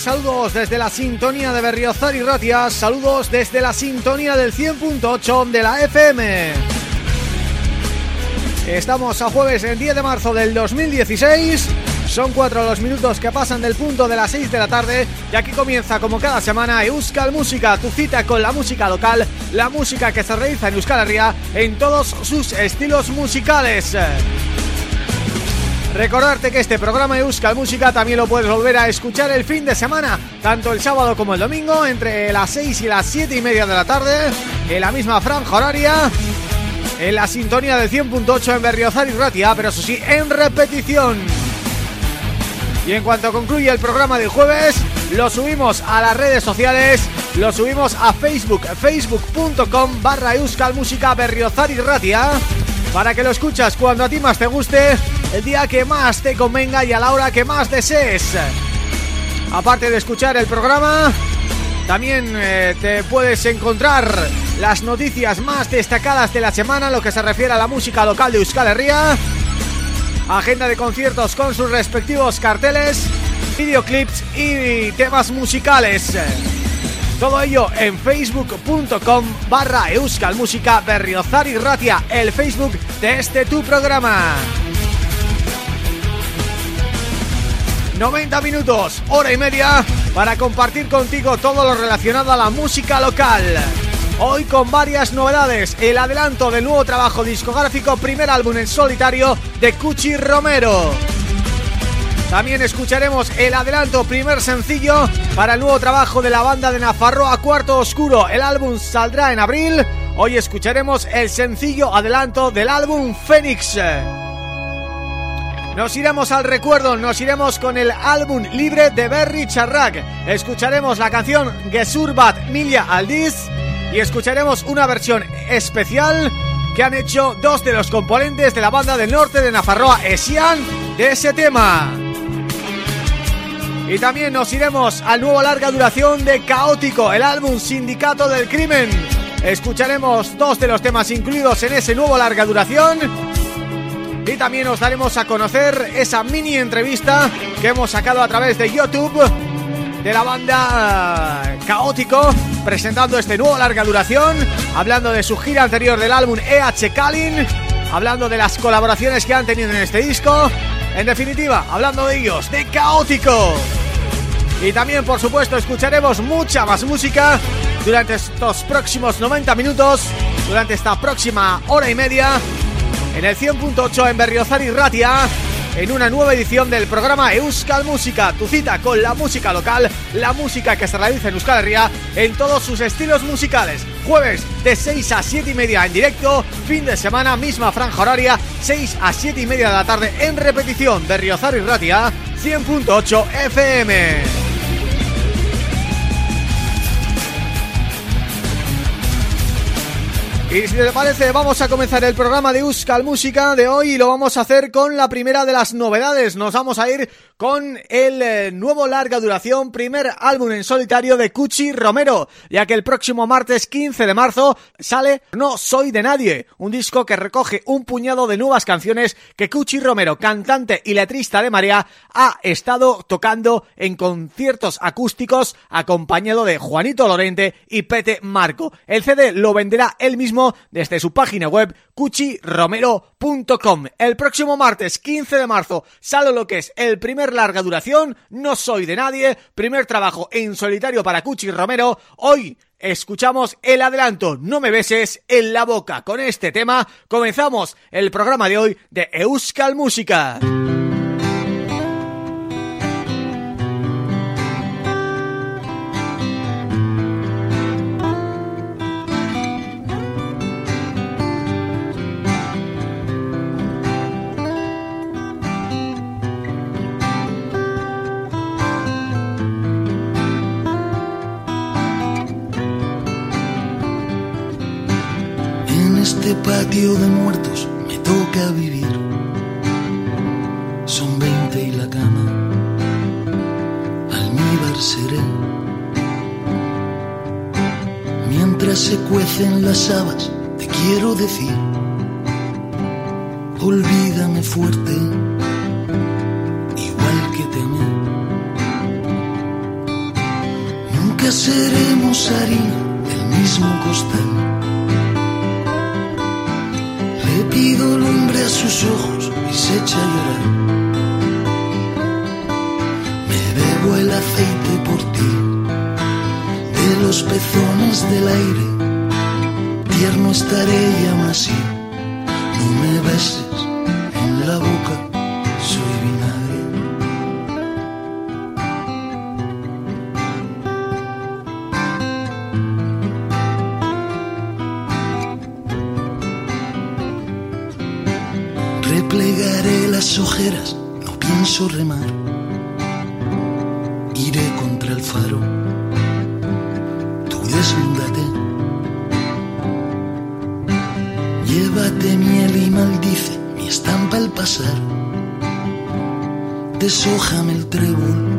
saludos desde la sintonía de Berriozar y Ratia, saludos desde la sintonía del 100.8 de la FM. Estamos a jueves el 10 de marzo del 2016, son cuatro los minutos que pasan del punto de las 6 de la tarde y aquí comienza como cada semana Euskal Música, tu cita con la música local, la música que se realiza en Euskal Herria en todos sus estilos musicales. Recordarte que este programa de Euskal Música también lo puedes volver a escuchar el fin de semana, tanto el sábado como el domingo, entre las 6 y las 7 y media de la tarde, en la misma franja horaria, en la sintonía del 100.8 en Berriozar y Ratia, pero eso sí, en repetición. Y en cuanto concluye el programa del jueves, lo subimos a las redes sociales, lo subimos a Facebook, facebook.com barra Euskal Música Berriozar y Ratia, para que lo escuchas cuando a ti más te guste el día que más te convenga y a la hora que más desees. Aparte de escuchar el programa, también eh, te puedes encontrar las noticias más destacadas de la semana lo que se refiere a la música local de Euskal Herria, agenda de conciertos con sus respectivos carteles, videoclips y temas musicales. Todo ello en facebook.com barra Euskal Música Berriozar y Ratia, el Facebook de este tu programa. 90 minutos, hora y media para compartir contigo todo lo relacionado a la música local. Hoy con varias novedades, el adelanto del nuevo trabajo discográfico, primer álbum en solitario de Cuchi Romero. También escucharemos el adelanto, primer sencillo para el nuevo trabajo de la banda de Nafarroa Cuarto Oscuro. El álbum saldrá en abril. Hoy escucharemos el sencillo adelanto del álbum Fénix. Nos iremos al recuerdo, nos iremos con el álbum libre de Berry Charrak. Escucharemos la canción Gesurbat Milia Aldiz y escucharemos una versión especial que han hecho dos de los componentes de la banda del norte de Nafarroa, Esian, de ese tema. Y también nos iremos al nuevo larga duración de Caótico, el álbum Sindicato del Crimen. Escucharemos dos de los temas incluidos en ese nuevo larga duración. Y también os daremos a conocer esa mini entrevista que hemos sacado a través de YouTube de la banda Caótico presentando este nuevo larga duración hablando de su gira anterior del álbum EH Kalin hablando de las colaboraciones que han tenido en este disco. En definitiva, hablando de ellos, de Caótico y también por supuesto escucharemos mucha más música durante estos próximos 90 minutos durante esta próxima hora y media en el 100.8 en Berriozar y Ratia en una nueva edición del programa Euskal Música, tu cita con la música local, la música que se realiza en Euskal Herria en todos sus estilos musicales. Jueves de 6 a 7 y media en directo, fin de semana misma franja horaria, 6 a 7 y media de la tarde en repetición, Berriozar y Ratia, 100.8 FM. Y si te parece, vamos a comenzar el programa de Euskal Música de hoy y lo vamos a hacer con la primera de las novedades. Nos vamos a ir con el eh, nuevo larga duración, primer álbum en solitario de Cuchi Romero, ya que el próximo martes 15 de marzo sale No Soy de Nadie, un disco que recoge un puñado de nuevas canciones que Cuchi Romero, cantante y letrista de María, ha estado tocando en conciertos acústicos acompañado de Juanito Lorente y Pete Marco. El CD lo venderá él mismo desde su página web cuchiromero.com. El próximo martes 15 de marzo sale lo que es el primer larga duración, No soy de nadie, primer trabajo en solitario para Cuchi Romero. Hoy escuchamos el adelanto No me beses en la boca. Con este tema comenzamos el programa de hoy de Euskal Música. Patio de muertos me toca vivir. Son veinte y la cama, almíbar seré. Mientras se cuecen las habas, te quiero decir, olvídame fuerte, igual que te amé. Nunca seremos harina del mismo costal pido lumbre a sus ojos y se echa a llorar. Me bebo el aceite por ti, de los pezones del aire. Tierno estaré y aún así no me beses no pienso remar. Iré contra el faro, tú desnúdate. Llévate miel y maldice mi estampa al pasar. Deshójame el trébol,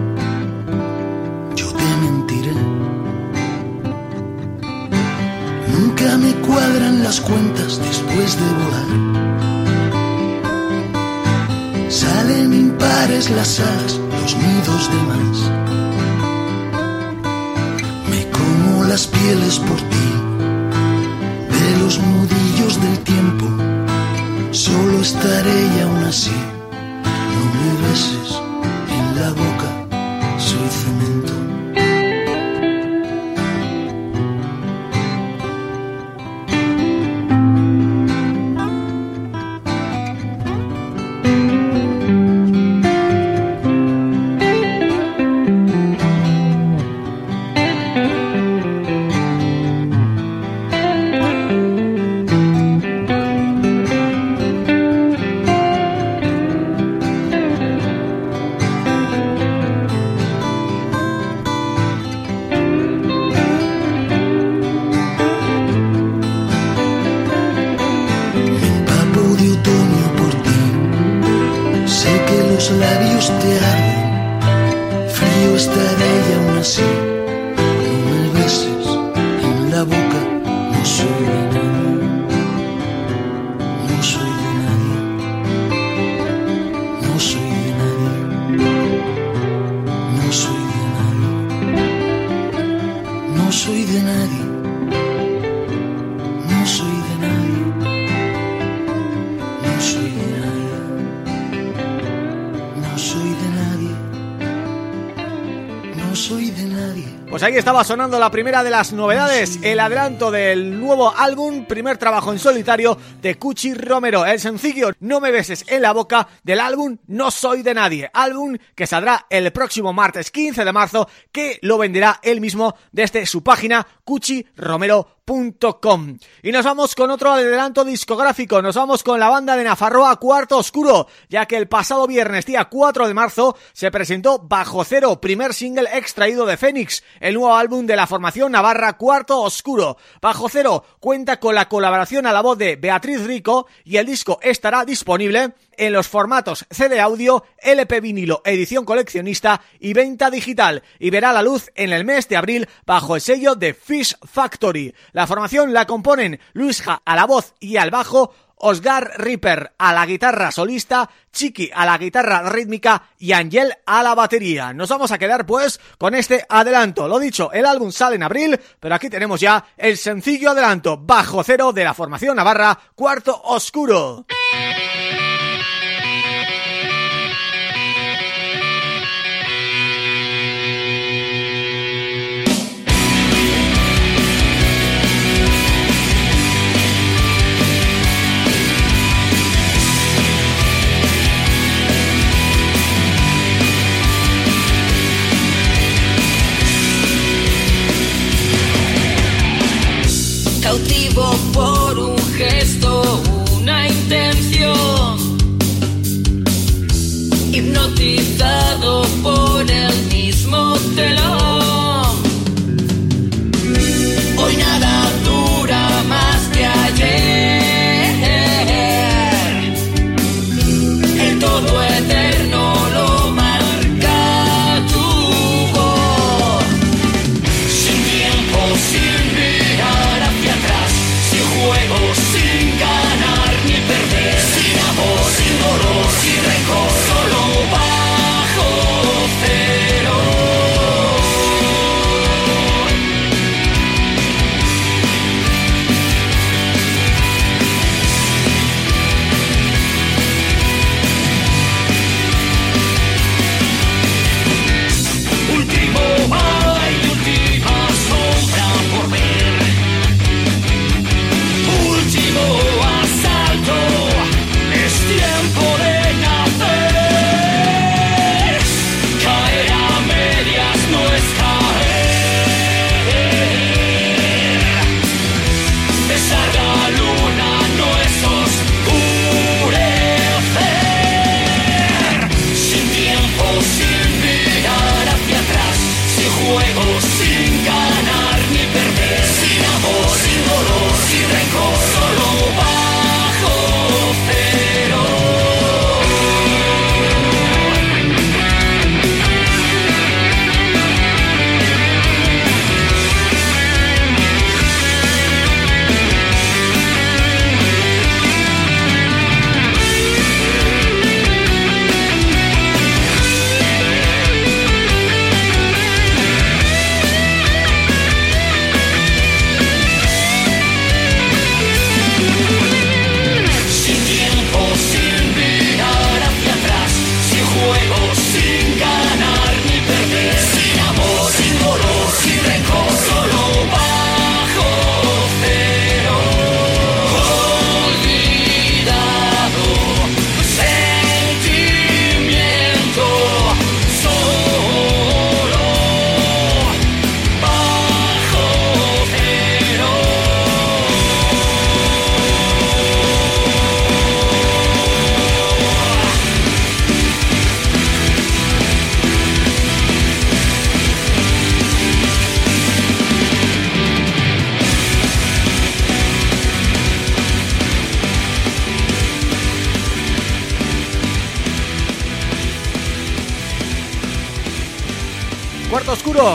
ahí estaba sonando la primera de las novedades, el adelanto del nuevo álbum, primer trabajo en solitario de Cuchi Romero, el sencillo No me beses en la boca del álbum No soy de nadie, álbum que saldrá el próximo martes 15 de marzo, que lo venderá él mismo desde su página cuchiromero.com y nos vamos con otro adelanto discográfico, nos vamos con la banda de Nafarroa Cuarto Oscuro, ya que el pasado viernes, día 4 de marzo, se presentó Bajo Cero, primer single extraído de Fénix, el nuevo álbum de la formación navarra Cuarto Oscuro. Bajo Cero cuenta con la colaboración a la voz de Beatriz Rico y el disco estará disponible en los formatos CD audio, LP vinilo, edición coleccionista y venta digital y verá la luz en el mes de abril bajo el sello de Fish Factory. La formación la componen Luisja a la voz y al bajo, Osgar Ripper a la guitarra solista, Chiqui a la guitarra rítmica y Angel a la batería. Nos vamos a quedar pues con este adelanto. Lo dicho, el álbum sale en abril, pero aquí tenemos ya el sencillo adelanto bajo cero de la formación navarra Cuarto Oscuro. Cautivo por un gesto, una intención, hipnotizado por el mismo telón.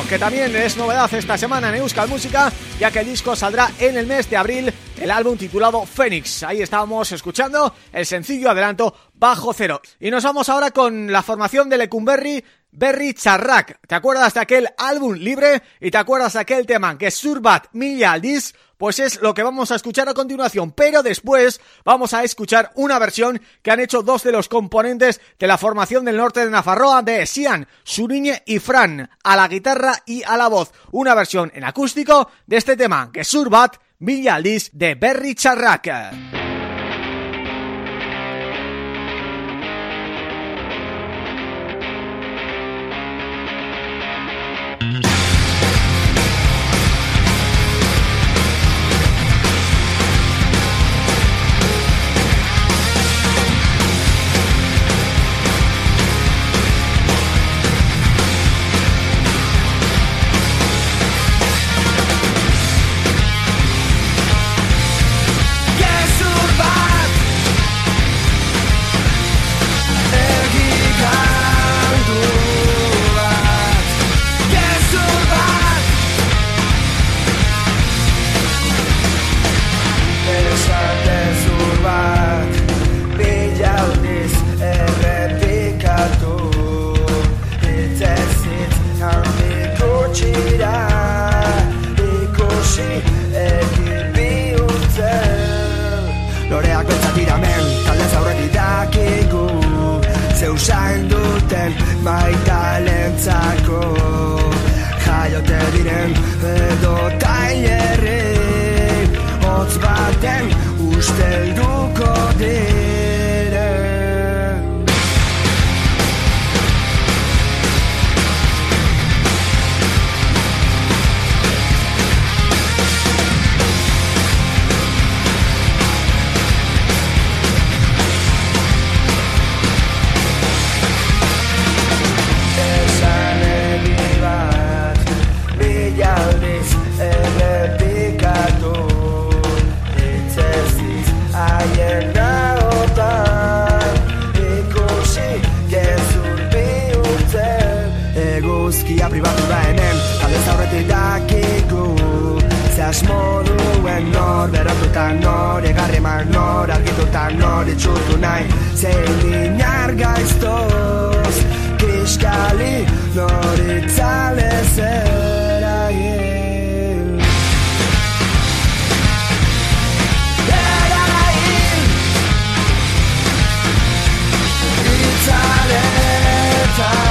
Que también es novedad esta semana en Euskal Música, ya que el disco saldrá en el mes de abril, el álbum titulado Fénix. Ahí estábamos escuchando el sencillo adelanto Bajo Cero. Y nos vamos ahora con la formación de Lecumberri Berry Charrak. ¿Te acuerdas de aquel álbum libre? ¿Y te acuerdas de aquel tema que Surbat Milla Aldis? Pues es lo que vamos a escuchar a continuación, pero después vamos a escuchar una versión que han hecho dos de los componentes de la formación del norte de Nafarroa de Sian, Suriñe y Fran, a la guitarra y a la voz. Una versión en acústico de este tema, que Surbat Milla Aldis de Berry Charrak. ikusi Eki bihurtzen Loreak bentzat iramen Talde zaurreti dakigu Zeusain duten Baita lentzako Jaiote diren Edo eh, tailerri Otz baten Usteltuko diren Eta know that you tonight tell me you are guys to this era yeah era time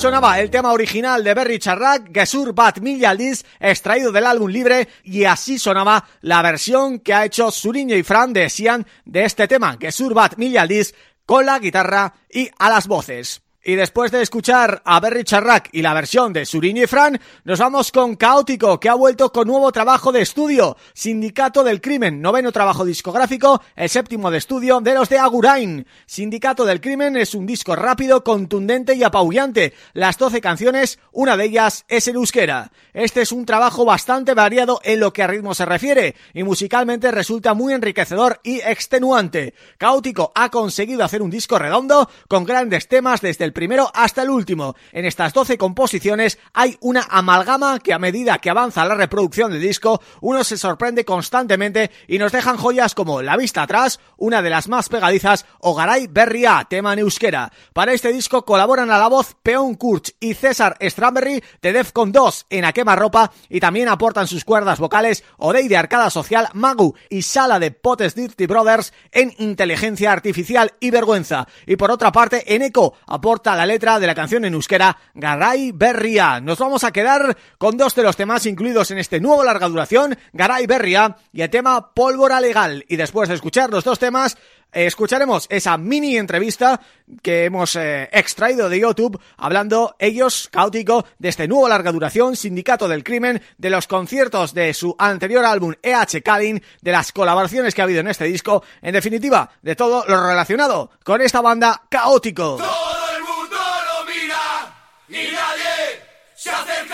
sonaba el tema original de Berry Charrak, Gesur Bat extraído del álbum libre, y así sonaba la versión que ha hecho Suriño y Fran de Sian de este tema, Gesur Bat Milyaldiz, con la guitarra y a las voces. Y después de escuchar a Berry Charrac y la versión de Suriño y Fran, nos vamos con Caótico, que ha vuelto con nuevo trabajo de estudio, Sindicato del Crimen, noveno trabajo discográfico, el séptimo de estudio de los de Agurain. Sindicato del Crimen es un disco rápido, contundente y apabullante. Las 12 canciones, una de ellas es en euskera. Este es un trabajo bastante variado en lo que a ritmo se refiere, y musicalmente resulta muy enriquecedor y extenuante. Caótico ha conseguido hacer un disco redondo, con grandes temas desde el primero hasta el último. En estas 12 composiciones hay una amalgama que a medida que avanza la reproducción del disco, uno se sorprende constantemente y nos dejan joyas como La Vista Atrás, una de las más pegadizas, o Garay Berria, tema en. Para este disco colaboran a la voz Peon Kurch y César Strawberry de Defcon 2 en A Ropa y también aportan sus cuerdas vocales Odey de Arcada Social, Magu y Sala de Potes Dirty Brothers en Inteligencia Artificial y Vergüenza. Y por otra parte, Eneco aporta la letra de la canción en euskera Garay Berria. Nos vamos a quedar con dos de los temas incluidos en este nuevo larga duración, Garay Berria y el tema Pólvora Legal. Y después de escuchar los dos temas, eh, escucharemos esa mini entrevista que hemos eh, extraído de YouTube hablando ellos, caótico, de este nuevo larga duración, Sindicato del Crimen, de los conciertos de su anterior álbum EH Kalin, de las colaboraciones que ha habido en este disco, en definitiva, de todo lo relacionado con esta banda caótico. Y nadie se acerca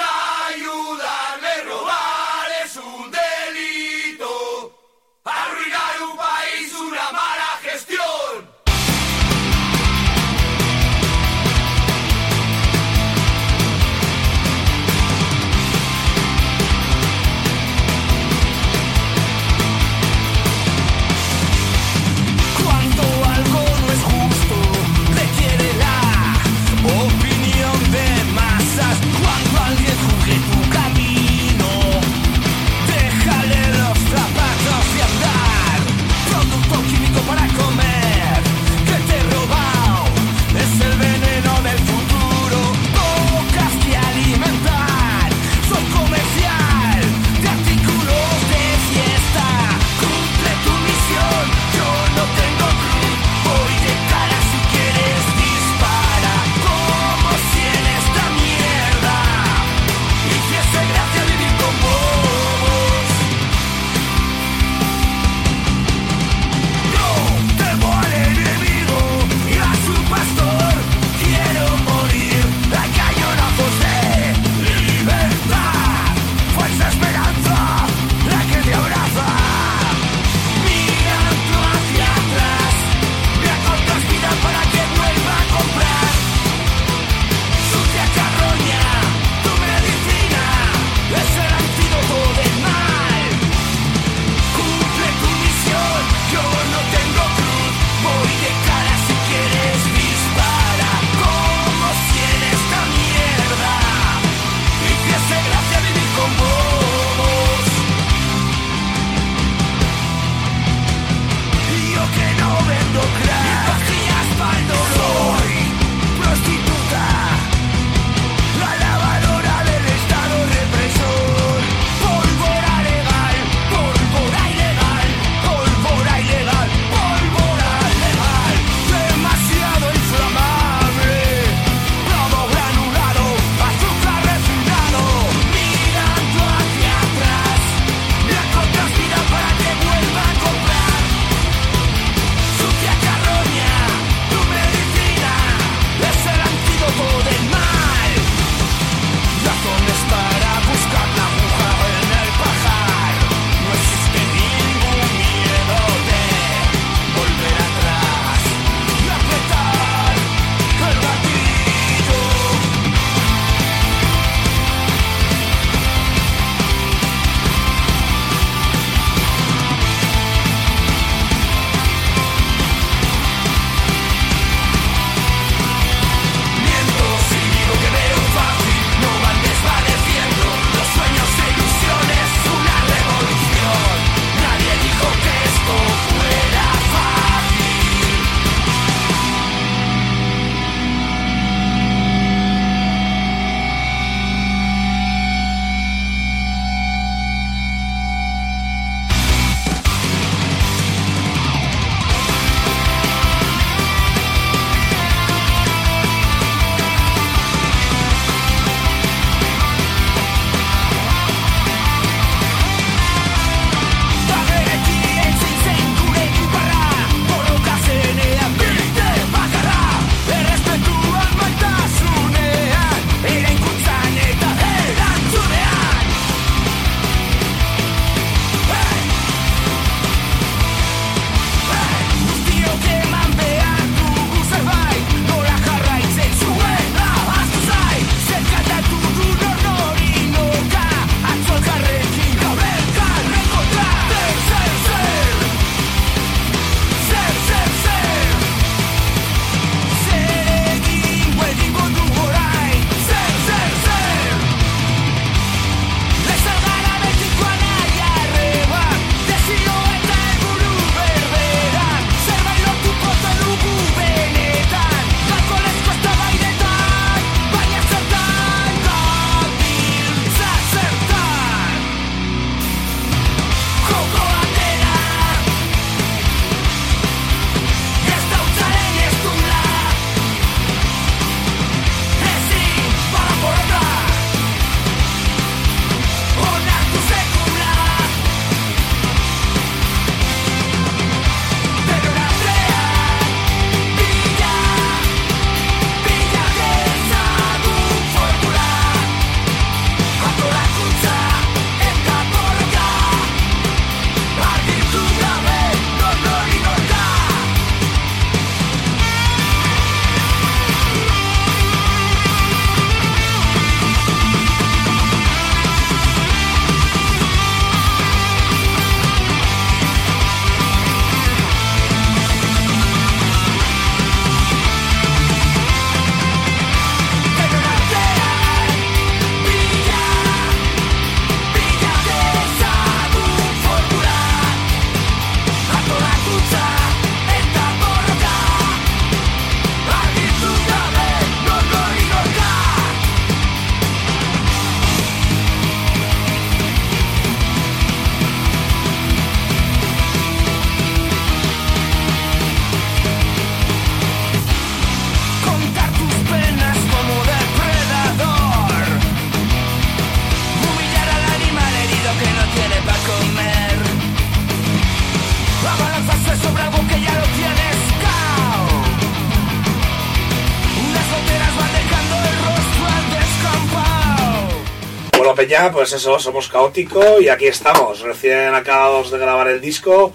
Pues eso, somos caótico y aquí estamos, recién acabados de grabar el disco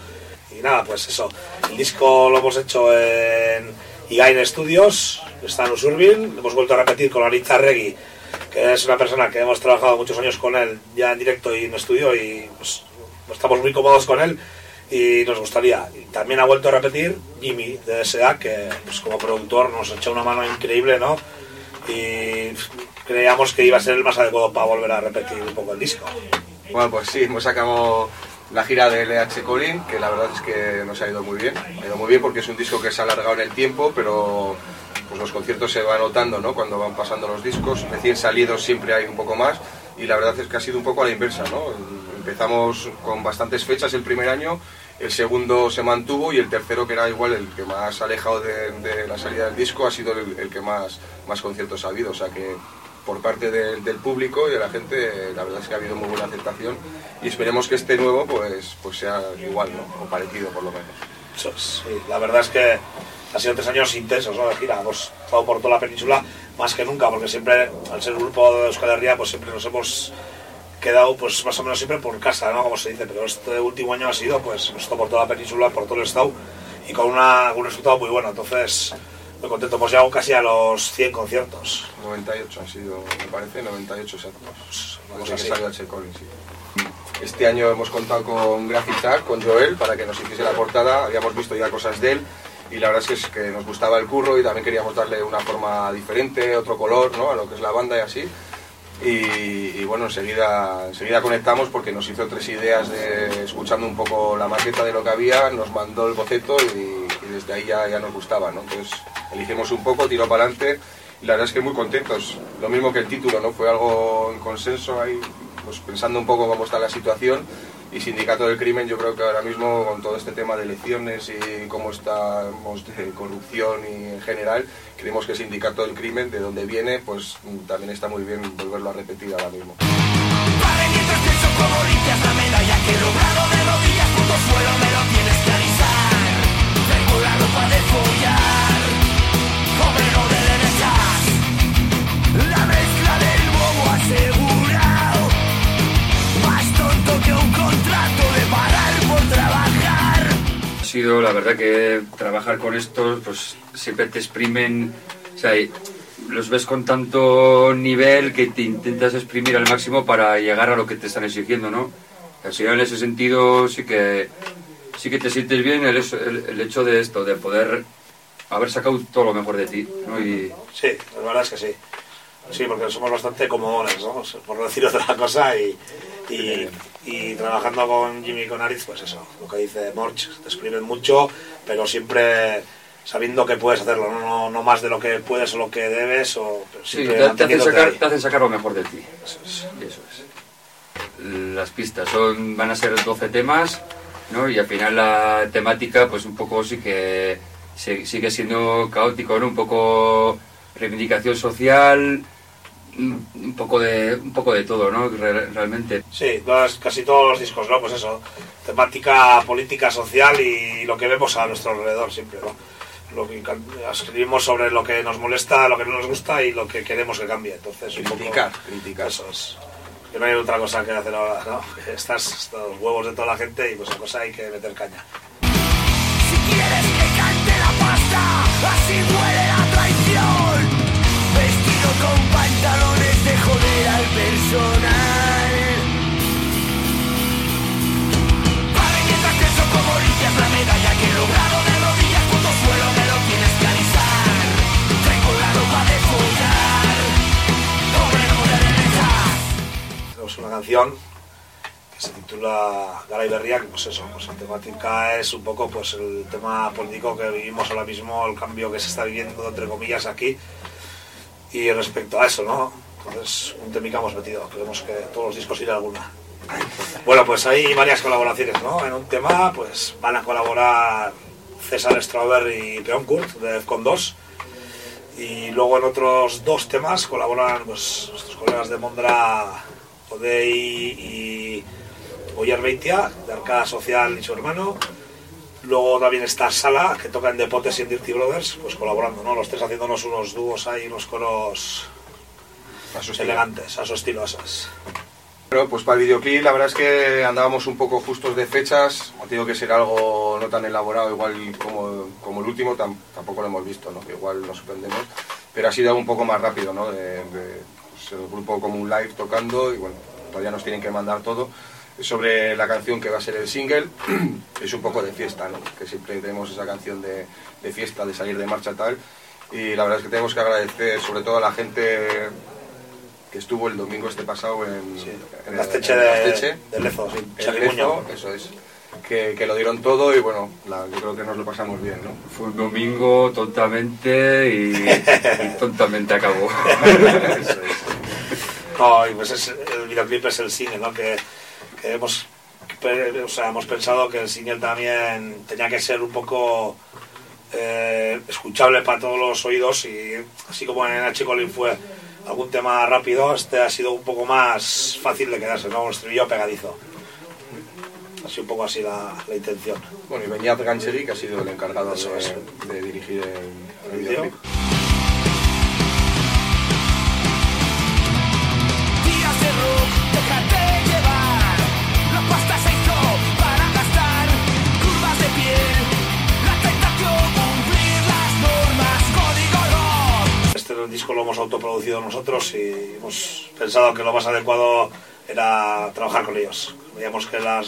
y nada, pues eso, el disco lo hemos hecho en Igain Studios, está en Usurbil, hemos vuelto a repetir con Aritza Regui, que es una persona que hemos trabajado muchos años con él ya en directo y en estudio y pues estamos muy cómodos con él y nos gustaría. También ha vuelto a repetir Jimmy de SA, que pues, como productor nos echa una mano increíble, ¿no? Y creíamos que iba a ser el más adecuado para volver a repetir un poco el disco. Bueno, pues sí, hemos sacado la gira de LH Colin, que la verdad es que nos ha ido muy bien. Ha ido muy bien porque es un disco que se ha alargado en el tiempo, pero pues los conciertos se van notando, ¿no? Cuando van pasando los discos, recién salidos siempre hay un poco más y la verdad es que ha sido un poco a la inversa, ¿no? Empezamos con bastantes fechas el primer año, el segundo se mantuvo y el tercero, que era igual el que más alejado de, de la salida del disco, ha sido el, el, que más, más conciertos ha habido. O sea que por parte de, del público y de la gente, la verdad es que ha habido muy buena aceptación y esperemos que este nuevo pues, pues sea igual, ¿no? O parecido por lo menos. Sí, la verdad es que ha sido tres años intensos ¿no? de gira, hemos estado por toda la península más que nunca, porque siempre, al ser un grupo de Euskal Herria, pues siempre nos hemos quedado pues más o menos siempre por casa, ¿no? Como se dice, pero este último año ha sido pues por toda la península, por todo el estado y con una, un resultado muy bueno, entonces muy contento, hemos llegado casi a los 100 conciertos. 98 han sido, me parece, 98 exactos. Vamos que así. salió H. Collins, sí. Este año hemos contado con Graphic con Joel, para que nos hiciese la portada. Habíamos visto ya cosas de él y la verdad es que, es que nos gustaba el curro y también queríamos darle una forma diferente, otro color ¿no? a lo que es la banda y así. Y, y bueno, enseguida, enseguida conectamos porque nos hizo tres ideas de, escuchando un poco la maqueta de lo que había, nos mandó el boceto y desde ahí ya, ya nos gustaba, ¿no? Entonces elegimos un poco, tiró para adelante y la verdad es que muy contentos. Lo mismo que el título, ¿no? Fue algo en consenso ahí, pues pensando un poco cómo está la situación y Sindicato del Crimen yo creo que ahora mismo con todo este tema de elecciones y cómo estamos de corrupción y en general, creemos que Sindicato del Crimen, de donde viene, pues también está muy bien volverlo a repetir ahora mismo. La. Ha sido, la verdad, que trabajar con estos, pues siempre te exprimen, o sea, los ves con tanto nivel que te intentas exprimir al máximo para llegar a lo que te están exigiendo, ¿no? Así en ese sentido sí que sí que te sientes bien el, el- el hecho de esto, de poder haber sacado todo lo mejor de ti, ¿no? Y, Sí, la verdad es que sí. Sí, porque somos bastante comodones, ¿no? Por no decir otra cosa y, y, y trabajando con Jimmy y con Aritz, pues eso, lo que dice Morch, te escriben mucho, pero siempre sabiendo que puedes hacerlo, no, no, no más de lo que puedes o lo que debes, o Sí, te, te hacen sacar, te hacen sacar lo mejor de ti. Eso es. Eso es. Las pistas son, van a ser 12 temas, ¿no? Y al final la temática, pues un poco sí que sigue siendo caótico, ¿no? Un poco reivindicación social, un un poco de, un poco de todo, ¿no? Re- realmente. Sí, todas- casi todos los discos, ¿no? Pues eso, temática política, social y lo que vemos a nuestro alrededor siempre, ¿no? Lo que escribimimos sobre lo que nos molesta, lo que no nos gusta y lo que queremos que cambie. Entonces, un poco- Criticar, criticar. Eso es. Que no hay otra cosa que hacer ahora, ¿no? Estás hasta los huevos de toda la gente y pues cosa hay que meter caña. Si quieres que cante la pasta, así huele la traición. Vestido con pantalones de joder al personal. Mientras pienso cómo limpias la medalla que he Tenemos una canción que se titula Garay Berria, que pues eso, pues la temática es un poco pues el tema político que vivimos ahora mismo, el cambio que se está viviendo entre comillas aquí y respecto a eso, ¿no? Entonces, un temica hemos metido, queremos que todos los discos ir a alguna. Bueno, pues hay varias colaboraciones, ¿no? En un tema, pues van a colaborar César Strawberry y Peonkurt de Defcon 2 y luego en otros dos temas colaboran pues, nuestros colegas de Mondra, Odey y Oyer Beitia, de Arcada Social y su hermano. Luego también está Sala, que toca en Depotes y en Dirty Brothers, pues colaborando, ¿no? Los tres haciéndonos unos dúos ahí, unos coros A su elegantes, a su estilo, esas. Bueno, pues para el videoclip la verdad es que andábamos un poco justos de fechas, ha tenido que ser algo no tan elaborado igual como, como el último, tam- tampoco lo hemos visto, ¿no? que igual nos sorprendemos, pero ha sido un poco más rápido, ¿no? de, de, pues, el grupo como un live tocando y bueno, todavía nos tienen que mandar todo. Sobre la canción que va a ser el single, es un poco de fiesta, ¿no? que siempre tenemos esa canción de, de fiesta, de salir de marcha tal, y la verdad es que tenemos que agradecer sobre todo a la gente que estuvo el domingo este pasado en, en En la el- en de, sí, El. Lezo, eso es. Que, que lo dieron todo y bueno, la- yo creo que nos lo pasamos bien, ¿no? Fue un domingo tontamente y, y tontamente acabó. Eso es. No, y pues es- el videoclip es el single, ¿no? Que, que hemos, o sea, hemos pensado que el single también tenía que ser un poco eh, escuchable para todos los oídos y así como en H. Colin fue algún tema rápido, este ha sido un poco más fácil de quedarse, ¿no? Un estribillo pegadizo. Ha sido un poco así la, la intención. Bueno, y Beñat Gancheri, que ha sido el encargado Eso de, de dirigir el, el El videoclip. Las. Este disco lo hemos autoproducido nosotros y hemos pensado que lo más adecuado era trabajar con ellos. Veíamos que la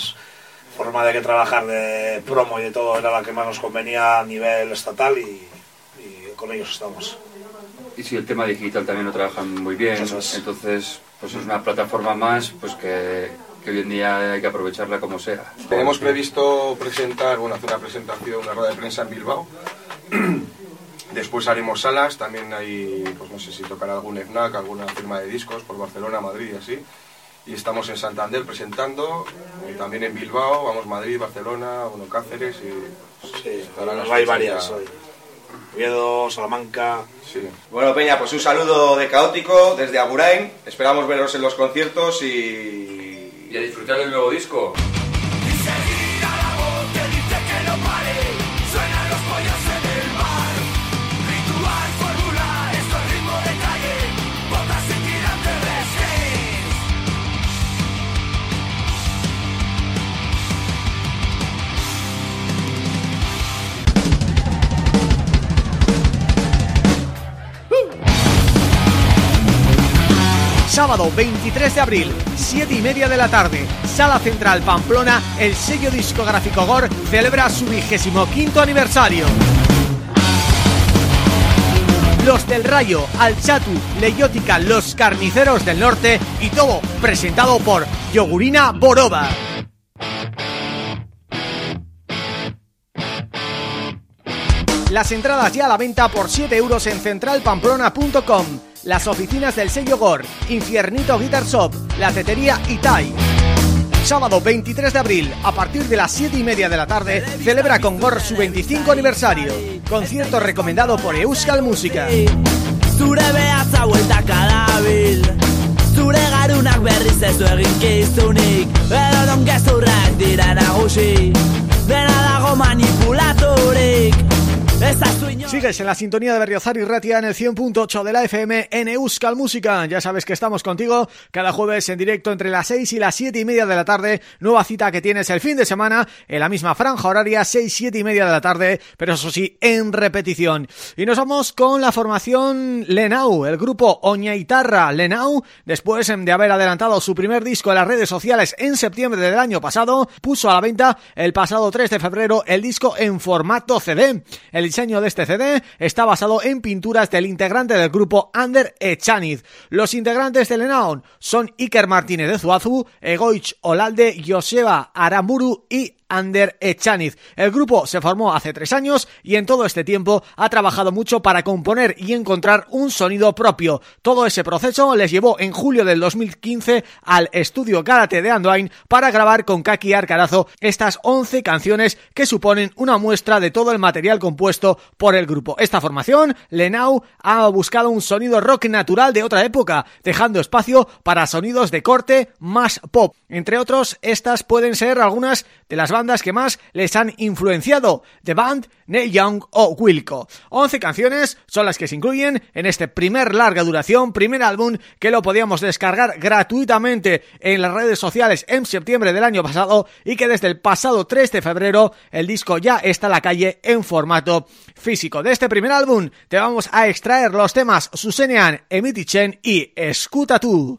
forma de que trabajar de promo y de todo era la que más nos convenía a nivel estatal y, y con ellos estamos. Y sí, el tema digital también lo trabajan muy bien, Eso es. entonces pues es una plataforma más pues que, que hoy en día hay que aprovecharla como sea. Tenemos previsto presentar, bueno, hacer una presentación, una rueda de prensa en Bilbao. Después haremos salas, también hay, pues no sé si tocará algún FNAC, alguna firma de discos por Barcelona, Madrid y así. Y estamos en Santander presentando, y también en Bilbao, vamos Madrid, Barcelona, bueno, Cáceres y... Sí, estarán las hay varias hoy. Oviedo, Salamanca. Sí. Bueno, Peña, pues un saludo de caótico desde Agurain. Esperamos veros en los conciertos y. Y a disfrutar del nuevo disco. Sábado 23 de abril, 7 y media de la tarde, Sala Central Pamplona, el sello discográfico GOR celebra su vigésimo quinto aniversario. Los del Rayo, Alchatu, Leyótica, Los Carniceros del Norte y todo presentado por Yogurina Boroba. Las entradas ya a la venta por 7 euros en centralpamplona.com Las oficinas del sello GOR, Infiernito Guitar Shop, La Tetería Itai. Sábado 23 de abril, a partir de las 7 y media de la tarde, celebra con GOR su 25 aniversario. Concierto recomendado por Euskal Música Sigues en la sintonía de Berriozar y Ratia en el 100.8 de la FM en Euskal Música. Ya sabes que estamos contigo cada jueves en directo entre las 6 y las 7 y media de la tarde. Nueva cita que tienes el fin de semana en la misma franja horaria, 6, 7 y media de la tarde, pero eso sí, en repetición. Y nos vamos con la formación Lenau, el grupo Oñaitarra Lenau, después de haber adelantado su primer disco en las redes sociales en septiembre del año pasado, puso a la venta el pasado 3 de febrero el disco en formato CD. El diseño de este CD está basado en pinturas del integrante del grupo Ander Echaniz. Los integrantes de Lenaon son Iker Martínez de Zuazu, Egoich Olalde, Joseba Aramuru y Ander Echaniz. El grupo se formó hace tres años y en todo este tiempo ha trabajado mucho para componer y encontrar un sonido propio. Todo ese proceso les llevó en julio del 2015 al estudio Karate de Andoain para grabar con Kaki Arcarazo estas 11 canciones que suponen una muestra de todo el material compuesto por el grupo. Esta formación, Lenau, ha buscado un sonido rock natural de otra época, dejando espacio para sonidos de corte más pop. Entre otros, estas pueden ser algunas de las bandas que más les han influenciado, The Band, Neil Young o Wilco. 11 canciones son las que se incluyen en este primer larga duración, primer álbum que lo podíamos descargar gratuitamente en las redes sociales en septiembre del año pasado y que desde el pasado 3 de febrero el disco ya está a la calle en formato físico. De este primer álbum te vamos a extraer los temas Susenian, Emitichen y Escuta tú.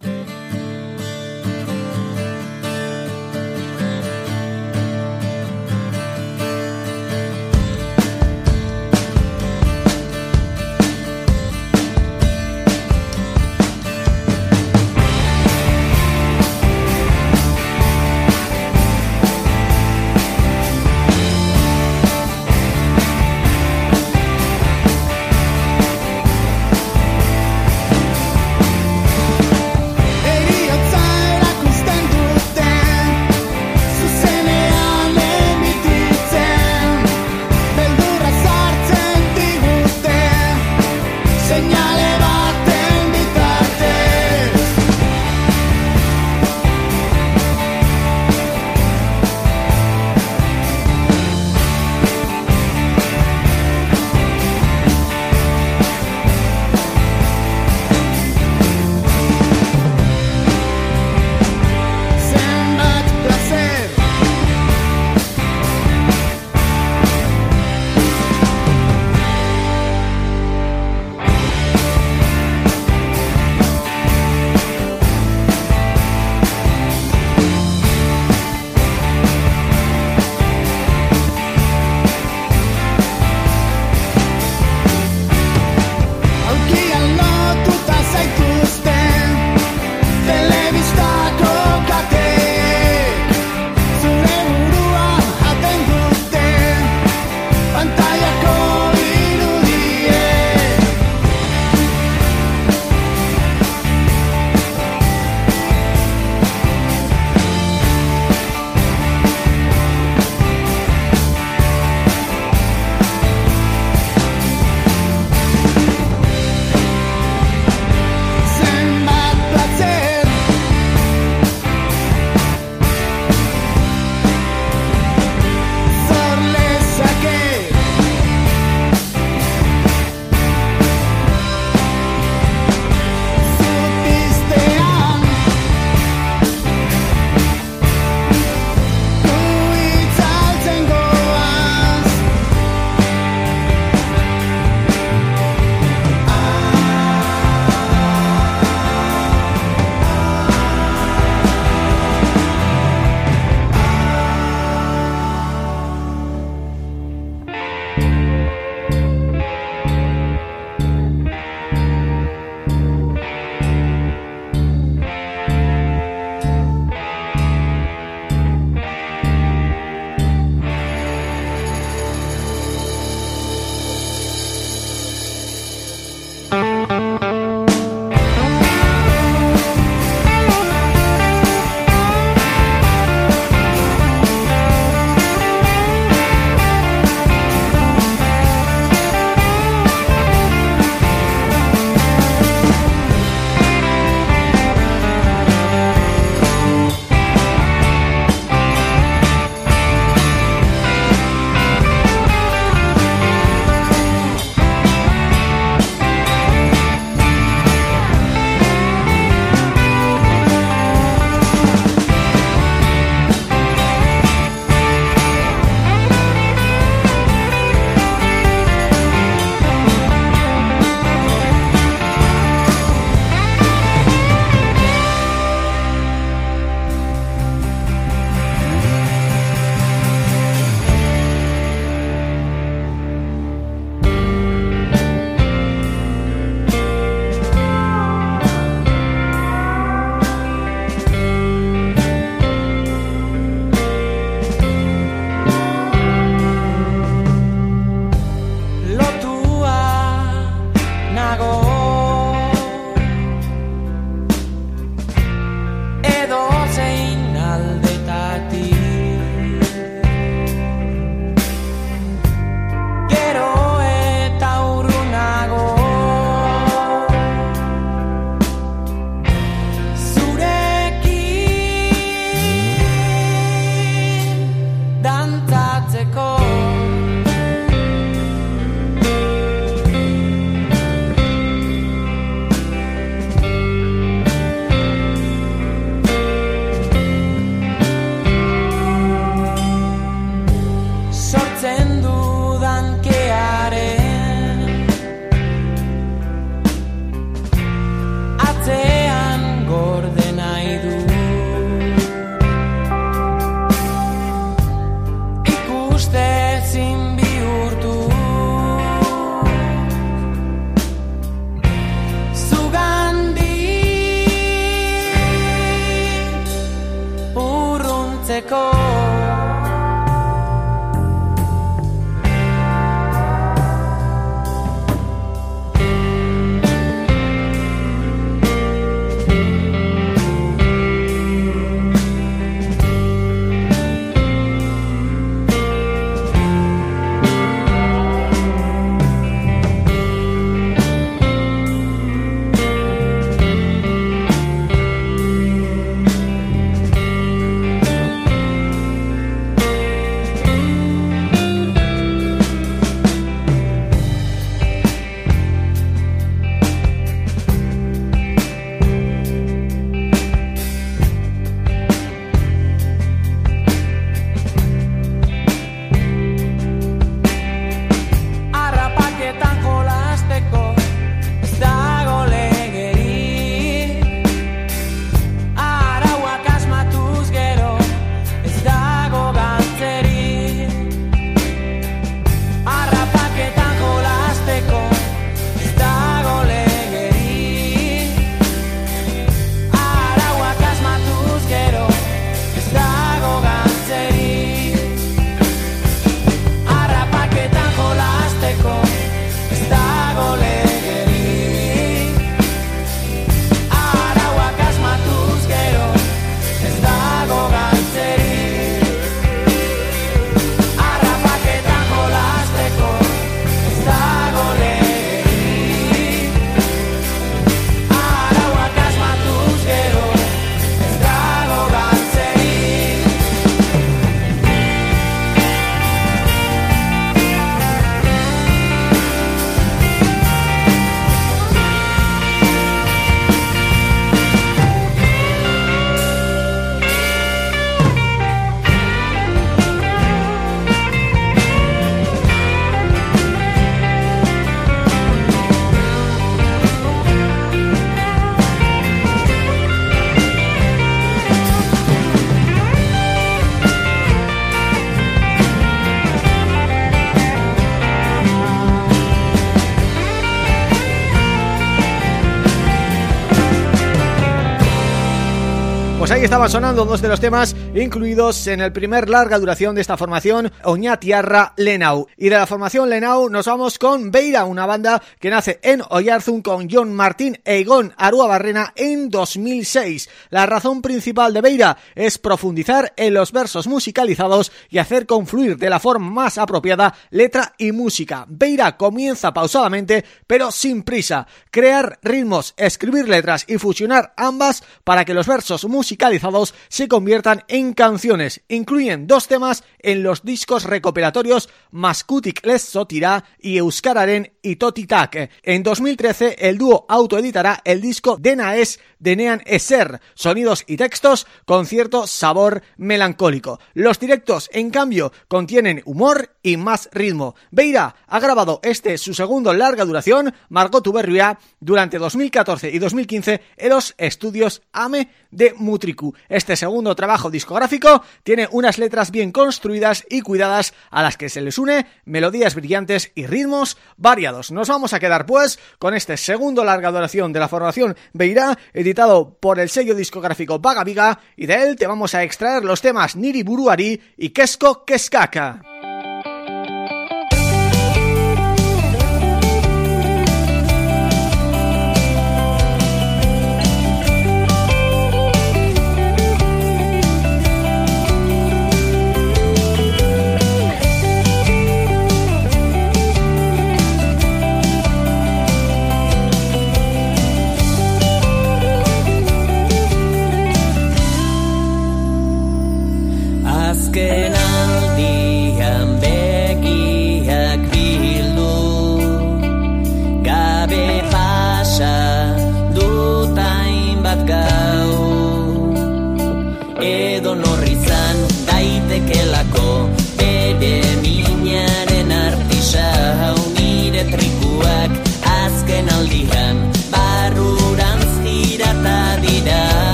Ahí estaban sonando dos de los temas incluidos en el primer larga duración de esta formación, Oñatiarra Lenau. Y de la formación Lenau nos vamos con Beira, una banda que nace en Oyarzun con John Martín e Igón Arúa Barrena en 2006. La razón principal de Beira es profundizar en los versos musicalizados y hacer confluir de la forma más apropiada letra y música. Beira comienza pausadamente, pero sin prisa. Crear ritmos, escribir letras y fusionar ambas para que los versos musicalizados se conviertan en canciones. Incluyen dos temas en los discos recopilatorios Maskutik Les Sotira y Euskararen Itotitak. En 2013 el dúo autoeditará el disco Dena Es Denean Eser, sonidos y textos con cierto sabor melancólico. Los directos, en cambio, contienen humor y más ritmo. Beira ha grabado este su segundo larga duración, Margot Uberria, durante 2014 y 2015 en los estudios AME de Mutriku. Este segundo trabajo discográfico tiene unas letras bien construidas y cuidadas a las que se les une melodías brillantes y ritmos variados. Nos vamos a quedar pues con este segundo larga duración de la formación Beira, editado por el sello discográfico Vaga Viga y de él te vamos a extraer los temas Niri Buruari y Kesko Keskaka.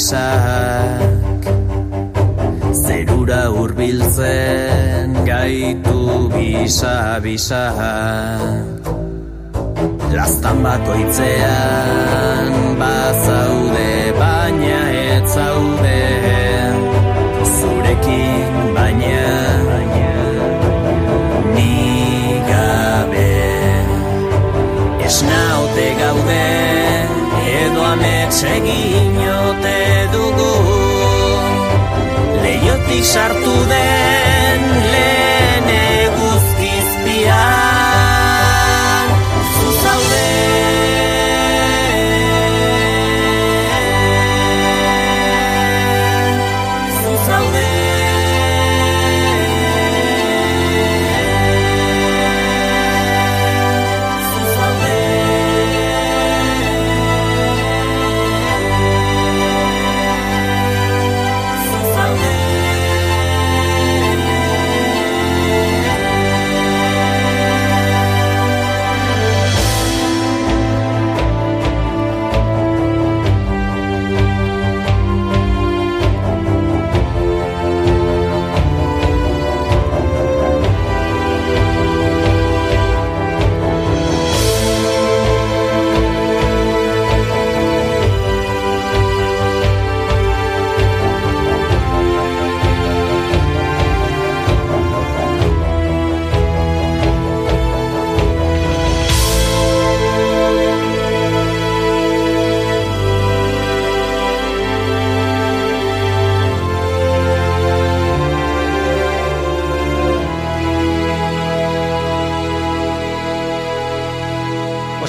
paisak Zerura hurbiltzen gaitu bisa-bisa Laztan bakoitzean bazaude baina etzaude Zurekin baina ni gabe. Esnaute gaude amets egin jote dugu, lehiotik sartu den.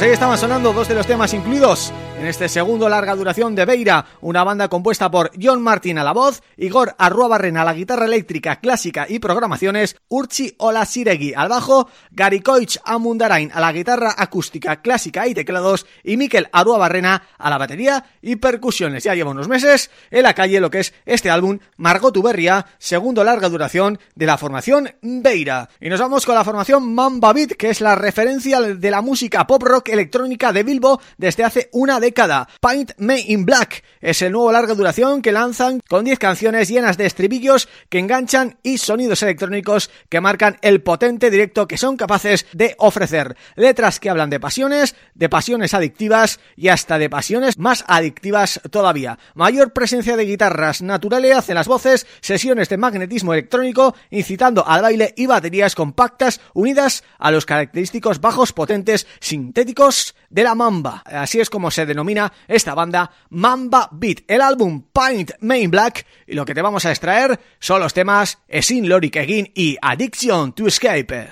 Ahí estaban sonando dos de los temas incluidos en este segundo larga duración de Beira, una banda compuesta por John Martin a la voz, Igor Arruabarrena a la guitarra eléctrica, clásica y programaciones, Urchi Olasiregui al bajo, Gary Koich Amundarain a la guitarra acústica, clásica y teclados y Mikel Arruabarrena a la batería y percusiones. Ya lleva unos meses en la calle lo que es este álbum Margot Uberria, segundo larga duración de la formación Beira. Y nos vamos con la formación Mamba Beat, que es la referencia de la música pop rock electrónica de Bilbo desde hace una década Paint Me in Black es el nuevo larga duración que lanzan con 10 canciones llenas de estribillos que enganchan y sonidos electrónicos que marcan el potente directo que son capaces de ofrecer. Letras que hablan de pasiones, de pasiones adictivas y hasta de pasiones más adictivas todavía. Mayor presencia de guitarras naturales en las voces, sesiones de magnetismo electrónico incitando al baile y baterías compactas unidas a los característicos bajos potentes sintéticos de la Mamba. Así es como se denomina esta banda Mamba Beat. El álbum Paint Main Black y lo que te vamos a extraer son los temas Sin Loric Again y Addiction to Escape.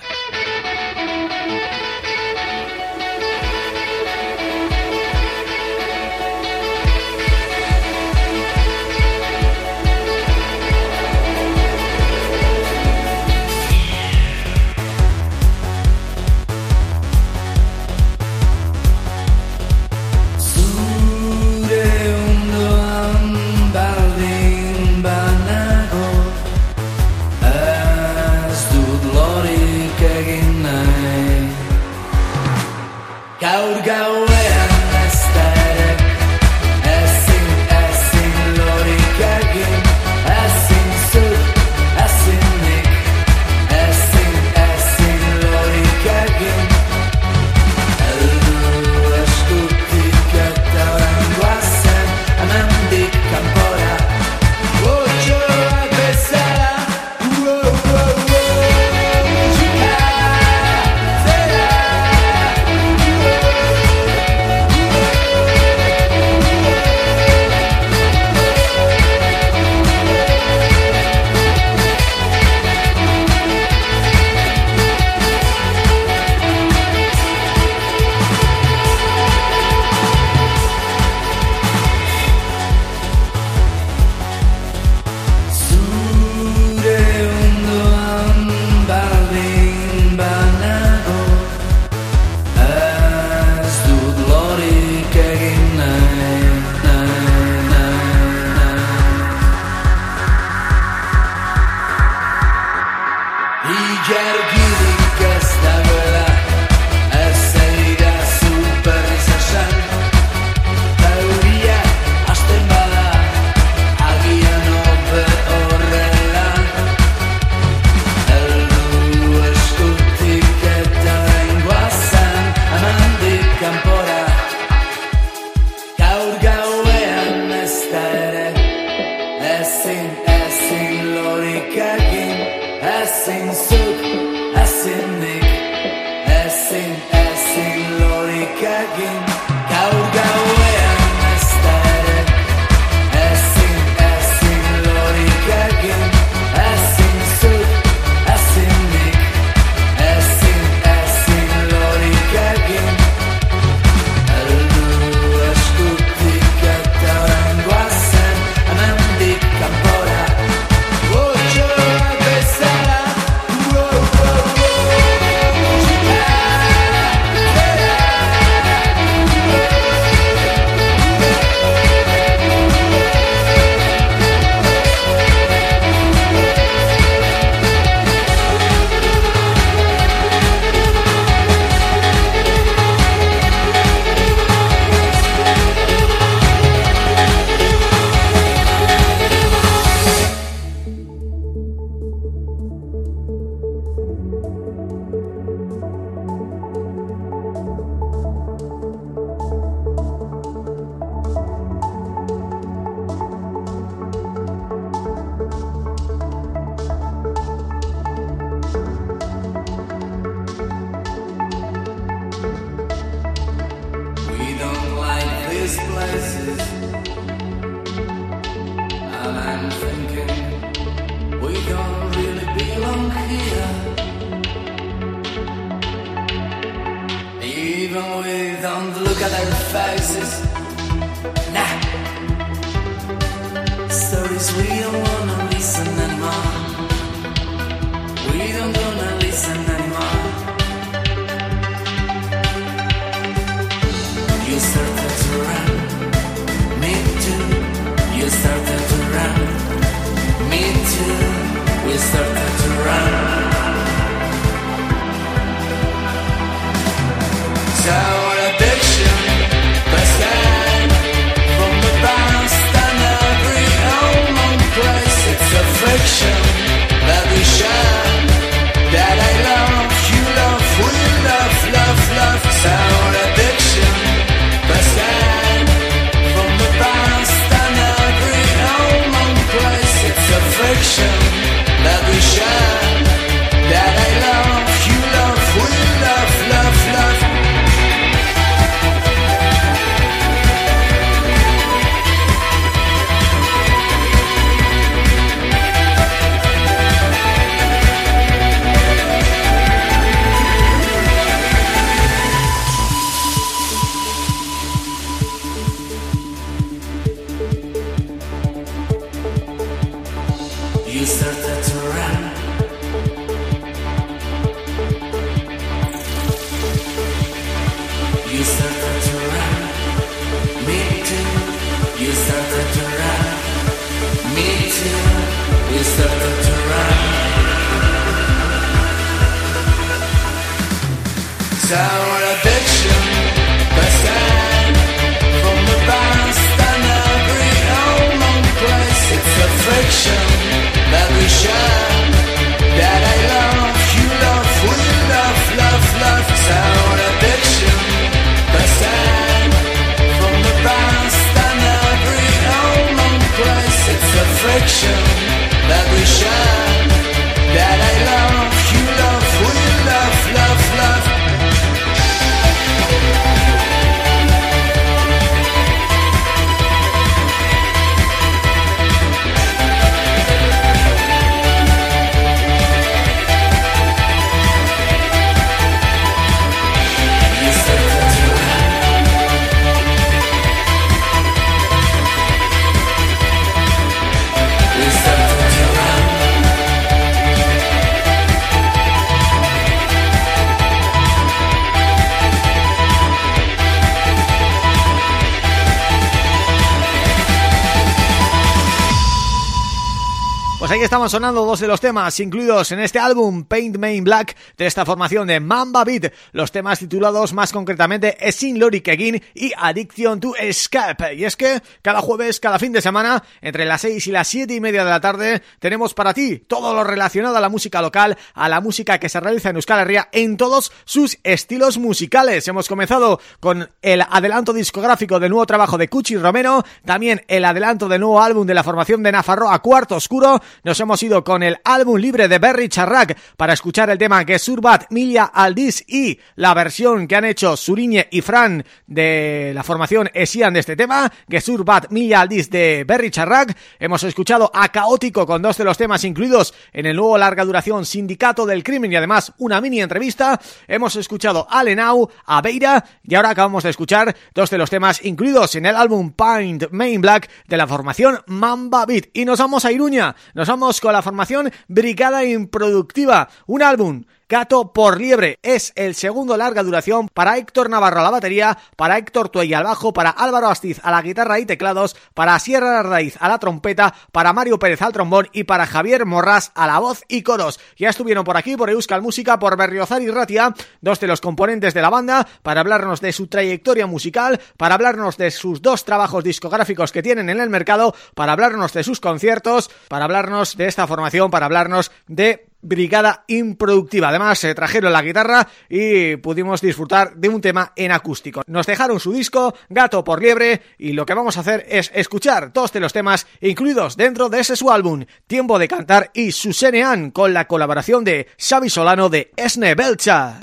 Pues ahí estaban sonando dos de los temas incluidos en este álbum Paint Main Black de esta formación de Mamba Beat, los temas titulados más concretamente Sin Lori Kegin y Addiction to Escape. Y es que cada jueves, cada fin de semana, entre las 6 y las siete y media de la tarde, tenemos para ti todo lo relacionado a la música local, a la música que se realiza en Euskal Herria en todos sus estilos musicales. Hemos comenzado con el adelanto discográfico del nuevo trabajo de Cuchi Romero, también el adelanto del nuevo álbum de la formación de Nafarroa Cuarto Oscuro, nos hemos ido con el álbum libre de Berry Charrak para escuchar el tema que Surbat Milia Aldis y la versión que han hecho Suriñe y Fran de la formación Esian de este tema, que Surbat Milia Aldis de Berry Charrak. Hemos escuchado a Caótico con dos de los temas incluidos en el nuevo larga duración Sindicato del Crimen y además una mini entrevista. Hemos escuchado a Lenau, a Beira y ahora acabamos de escuchar dos de los temas incluidos en el álbum Paint Main Black de la formación Mamba Beat. Y nos vamos a Iruña, nos vamos con la formación Brigada Improductiva, un álbum Gato por Liebre es el segundo larga duración para Héctor Navarro a la batería, para Héctor Tuella al bajo, para Álvaro Astiz a la guitarra y teclados, para Sierra Ardaiz a la trompeta, para Mario Pérez al trombón y para Javier Morras a la voz y coros. Ya estuvieron por aquí, por Euskal Música, por Berriozar y Ratia, dos de los componentes de la banda, para hablarnos de su trayectoria musical, para hablarnos de sus dos trabajos discográficos que tienen en el mercado, para hablarnos de sus conciertos, para hablarnos de esta formación, para hablarnos de Brigada Improductiva. Además, se trajeron la guitarra y pudimos disfrutar de un tema en acústico. Nos dejaron su disco, Gato por Liebre, y lo que vamos a hacer es escuchar dos de los temas incluidos dentro de ese su álbum, Tiempo de Cantar y Susenean, con la colaboración de Xavi Solano de Esne Belcha.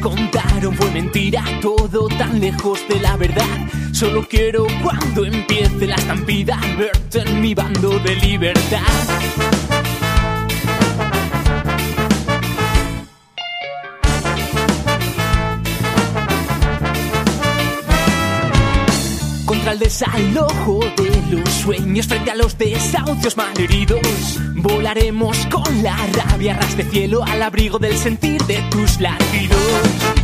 Contaron fue mentira, todo tan lejos de la verdad. Solo quiero cuando empiece la estampida verte en mi bando de libertad. contra el desalojo de los sueños frente a los desahucios malheridos. Volaremos con la rabia ras de cielo al abrigo del sentir de tus latidos.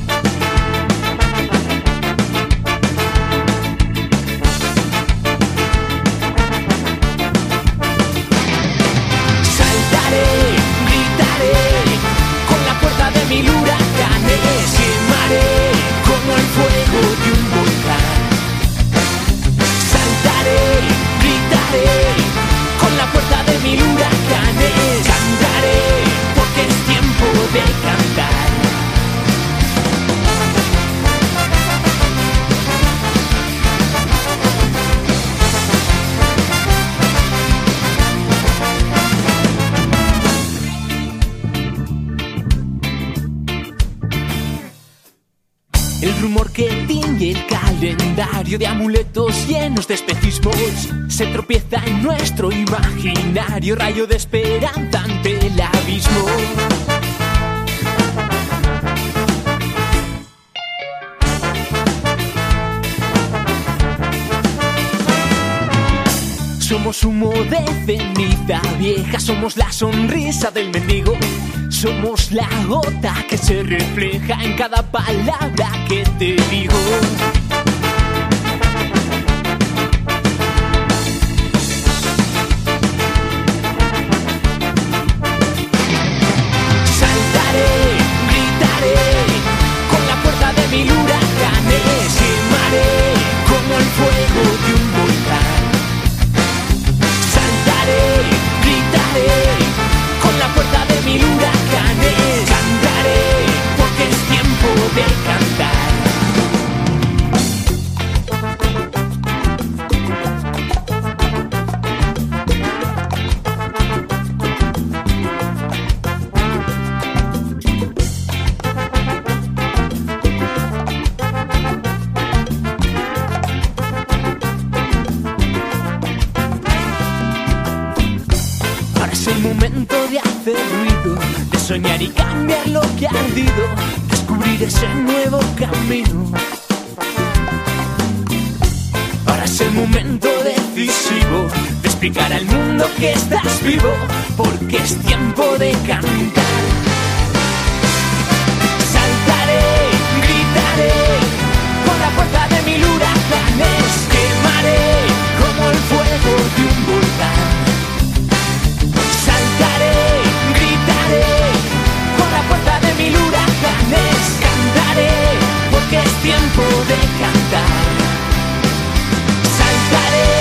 Rayo de esperanza ante el abismo. Somos humo de ceniza vieja, somos la sonrisa del mendigo, somos la gota que se refleja en cada palabra que te digo. Es el momento de hacer ruido, de soñar y cambiar lo que ha ardido, descubrir ese nuevo camino. Ahora es el momento decisivo de explicar al mundo que estás vivo, porque es tiempo de cantar. Saltaré, gritaré, con la fuerza de mil huracanes, quemaré como el fuego de un volcán. Es tiempo de cantar. Saltaré,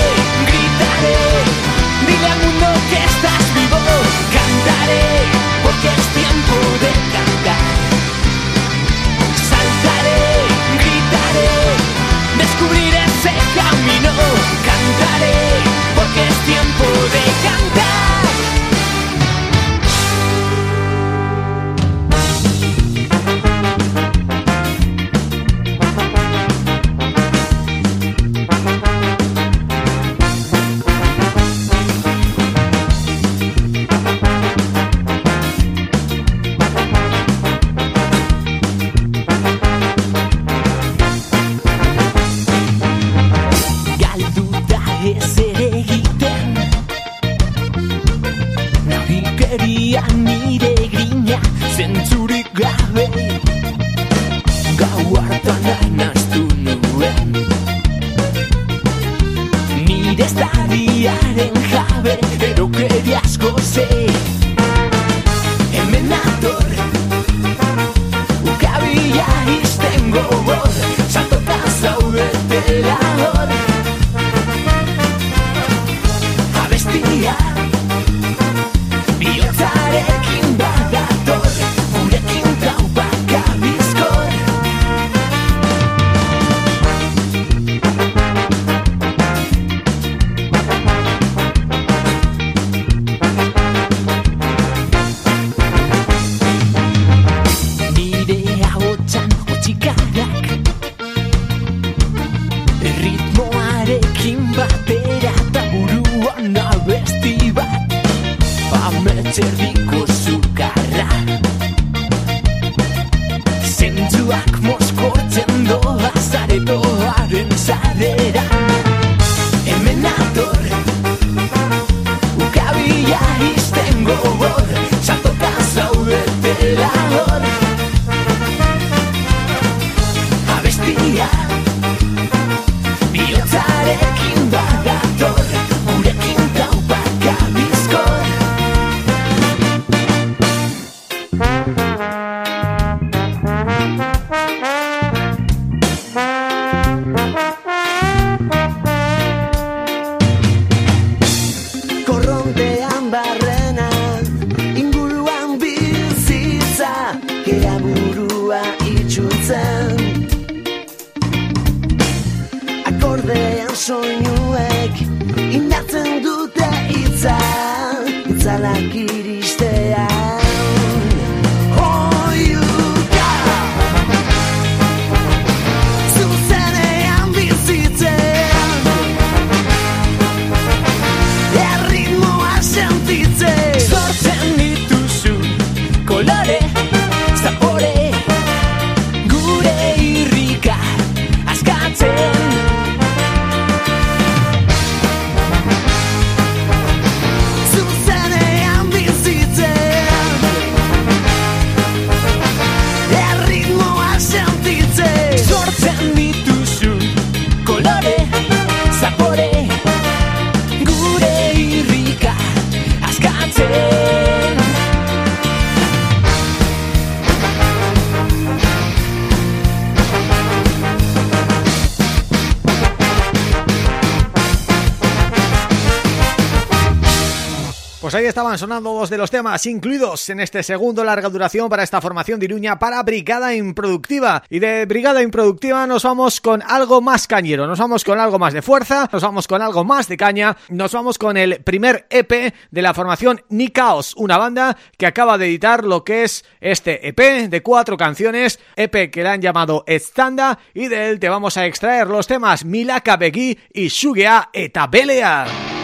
estaban sonando dos de los temas incluidos en este segundo larga duración para esta formación de Iruña para Brigada Improductiva. Y de Brigada Improductiva nos vamos con algo más cañero, nos vamos con algo más de fuerza, nos vamos con algo más de caña, nos vamos con el primer EP de la formación Nikaos, una banda que acaba de editar lo que es este EP de cuatro canciones, EP que le han llamado Estanda y de él te vamos a extraer los temas Milaka Begi y Shugea Etabelea.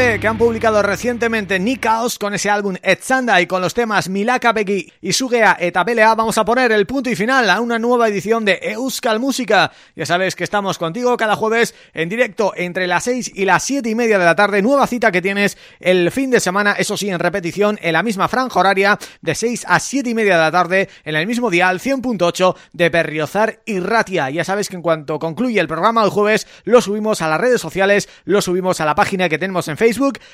Que han publicado recientemente Nikaos con ese álbum Etzanda y con los temas Milaka Begi y Sugea eta Belea vamos a poner el punto y final a una nueva edición de Euskal Música. Ya sabes que estamos contigo cada jueves en directo entre las 6 y las 7 y media de la tarde, nueva cita que tienes el fin de semana, eso sí, en repetición en la misma franja horaria de 6 a 7 y media de la tarde en el mismo dial 100.8 de Berriozar y Ratia. Ya sabes que en cuanto concluye el programa el jueves lo subimos a las redes sociales, lo subimos a la página que tenemos en Facebook,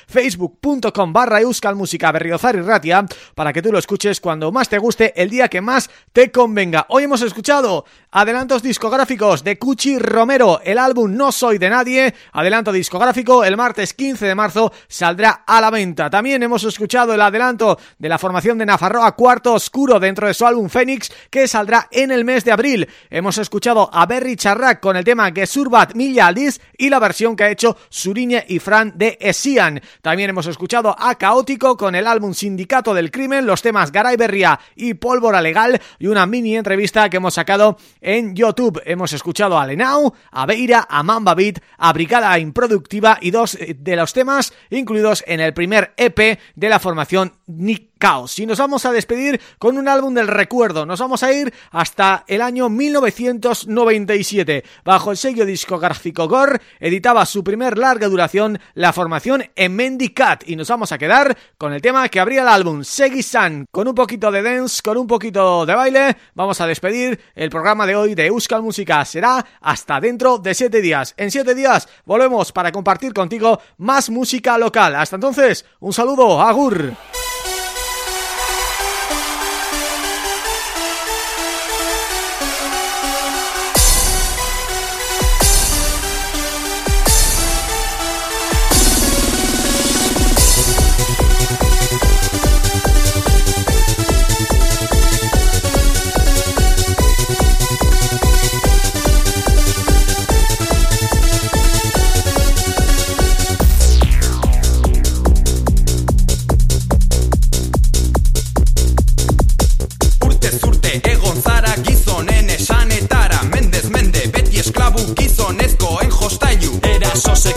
facebook.com barra Música Berriozar y Ratia, para que tú lo escuches cuando más te guste, el día que más te convenga. Hoy hemos escuchado adelantos discográficos de Cuchi Romero, el álbum No Soy de Nadie, adelanto discográfico, el martes 15 de marzo saldrá a la venta. También hemos escuchado el adelanto de la formación de Nafarroa Cuarto Oscuro dentro de su álbum Fénix, que saldrá en el mes de abril. Hemos escuchado a Berry Charrac con el tema Gesurbat Milla Aldis y la versión que ha hecho Suriñe y Fran de También hemos escuchado a Caótico con el álbum Sindicato del Crimen, los temas Garay Berria y Pólvora Legal y una mini entrevista que hemos sacado en YouTube. Hemos escuchado a Lenau, a Beira, a Mamba Beat, a Brigada Improductiva y dos de los temas incluidos en el primer EP de la formación Nick Caos. Y nos vamos a despedir con un álbum del recuerdo. Nos vamos a ir hasta el año 1997. Bajo el sello discográfico Gore, editaba su primer larga duración, la formación en Mendicat. Y nos vamos a quedar con el tema que abría el álbum, Segi-san. Con un poquito de dance, con un poquito de baile, vamos a despedir el programa de hoy de Euskal Música. Será hasta dentro de siete días. En siete días volvemos para compartir contigo más música local. Hasta entonces, un saludo, agur.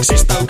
Sexta